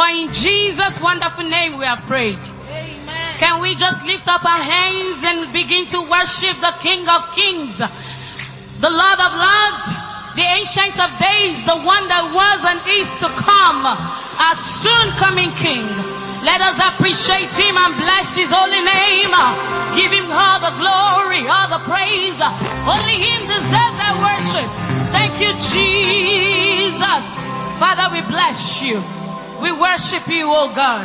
For in Jesus' wonderful name we have prayed. Amen. Can we just lift up our hands and begin to worship the King of Kings, the Lord of Lords, the Ancient of Days, the one that was and is to come, our soon coming King. Let us appreciate him and bless his holy name. Give him all the glory, all the praise. Only him deserves our worship. Thank you, Jesus. Father, we bless you. We worship you, oh God.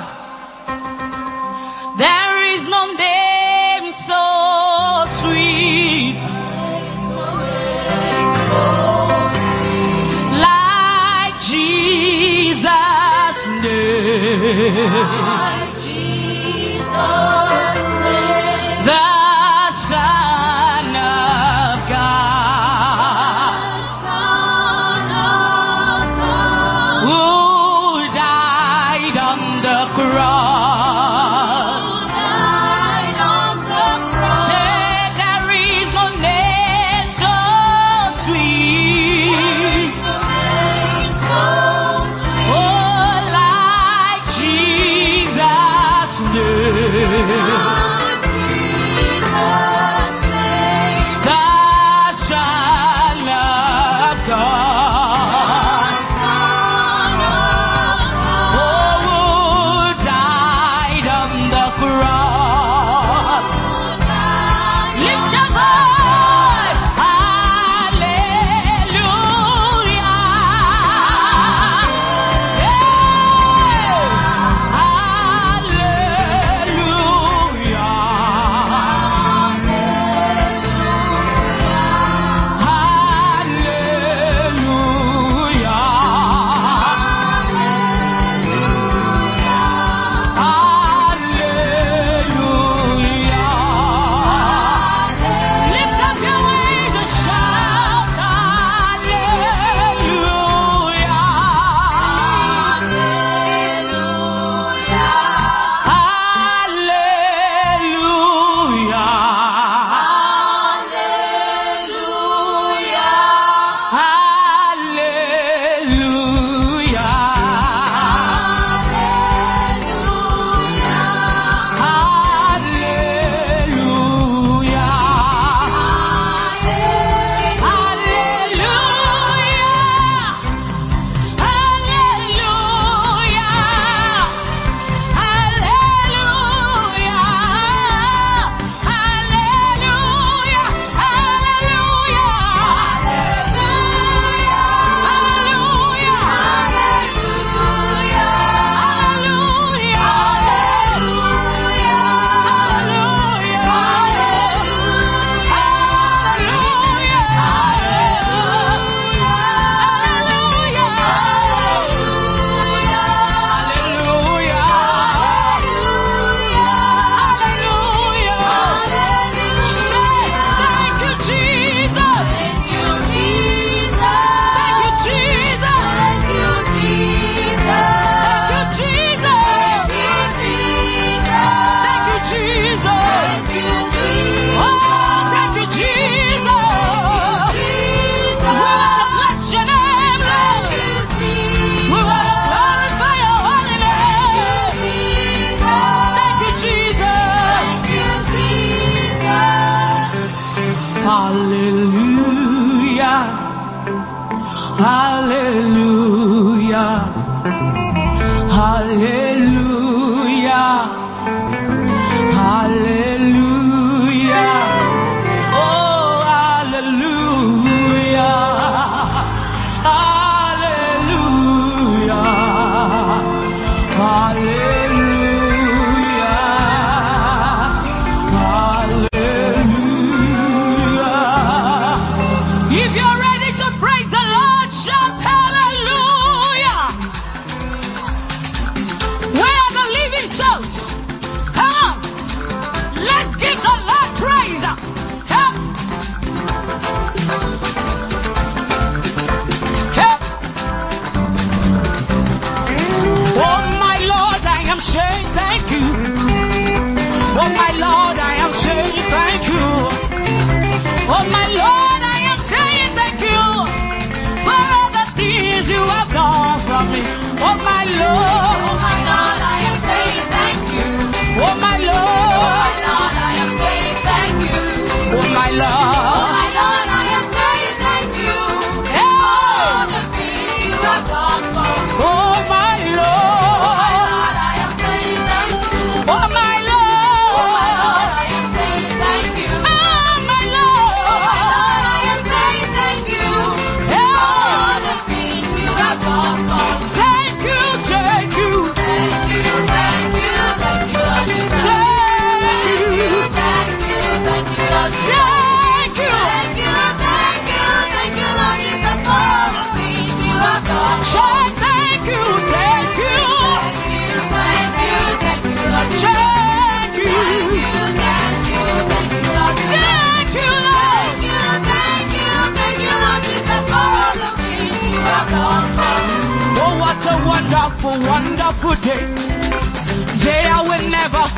There is no name so sweet like Jesus' name. The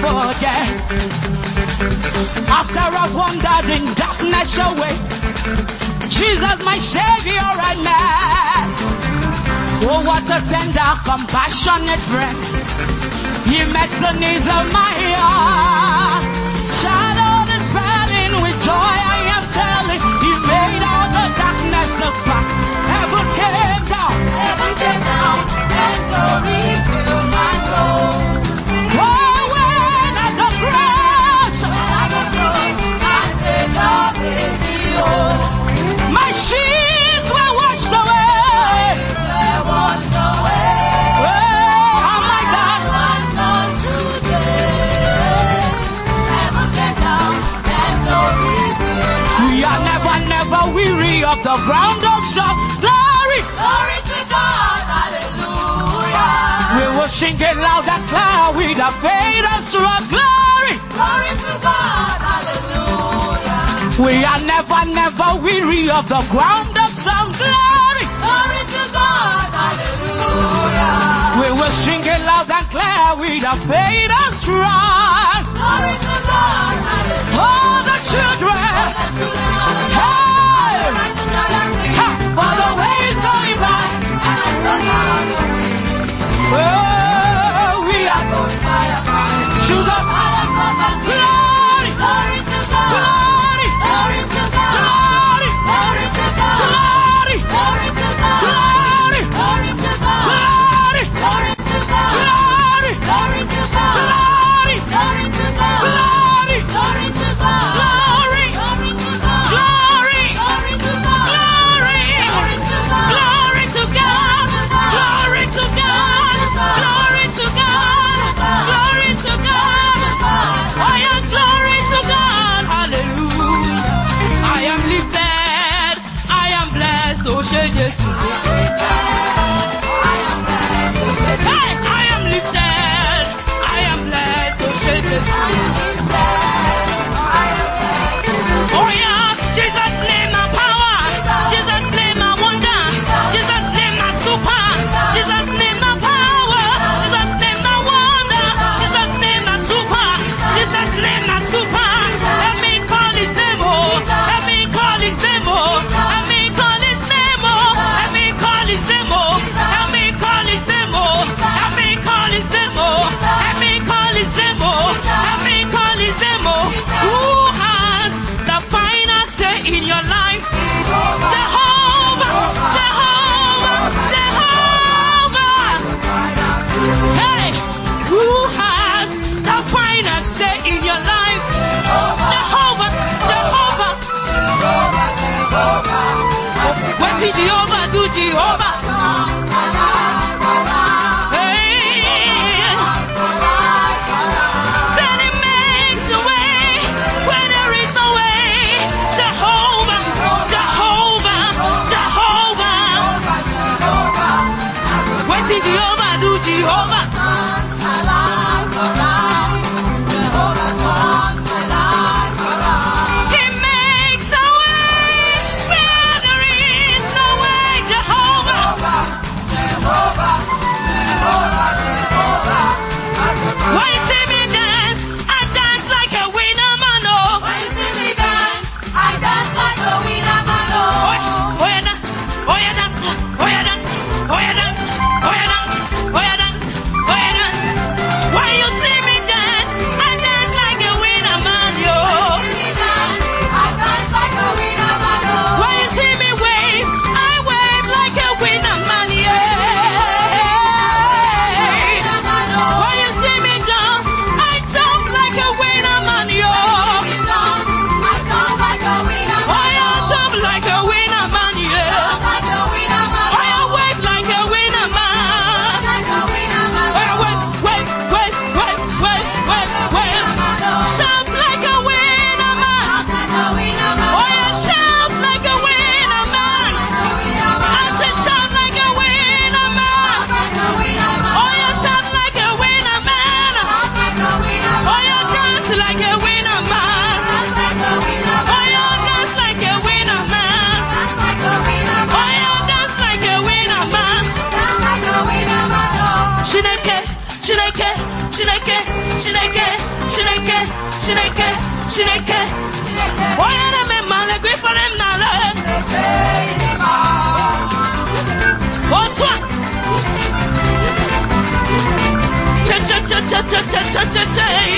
never forget. After I've wandered in darkness away, Jesus, my Savior, and Oh, what a tender, compassionate friend. He met the needs of my heart. Shadow dispelling with joy, I am telling. He made all the darkness pass. Heaven came down. Heaven came down and glory We are never, never weary of the ground of song. Glory. Glory to God, hallelujah. We will sing it loud and clear with a faith and strong. Glory to God, hallelujah. All the children. Hey! Ha! For the way is going by. Oh, we are to the glory. Glory. Glory. cha cha cha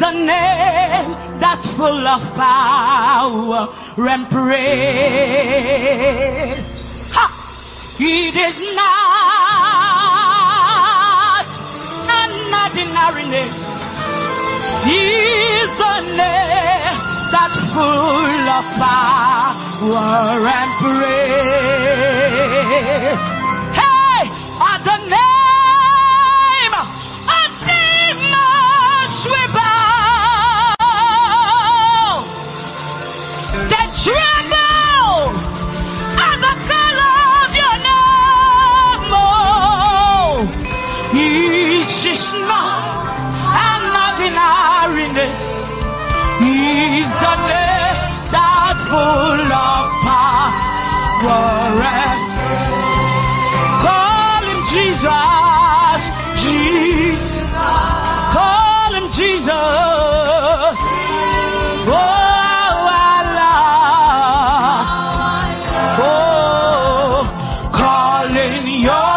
the name that's full of power and praise. Ha! It is not an ordinary name. It's the name that's full of power and praise. in your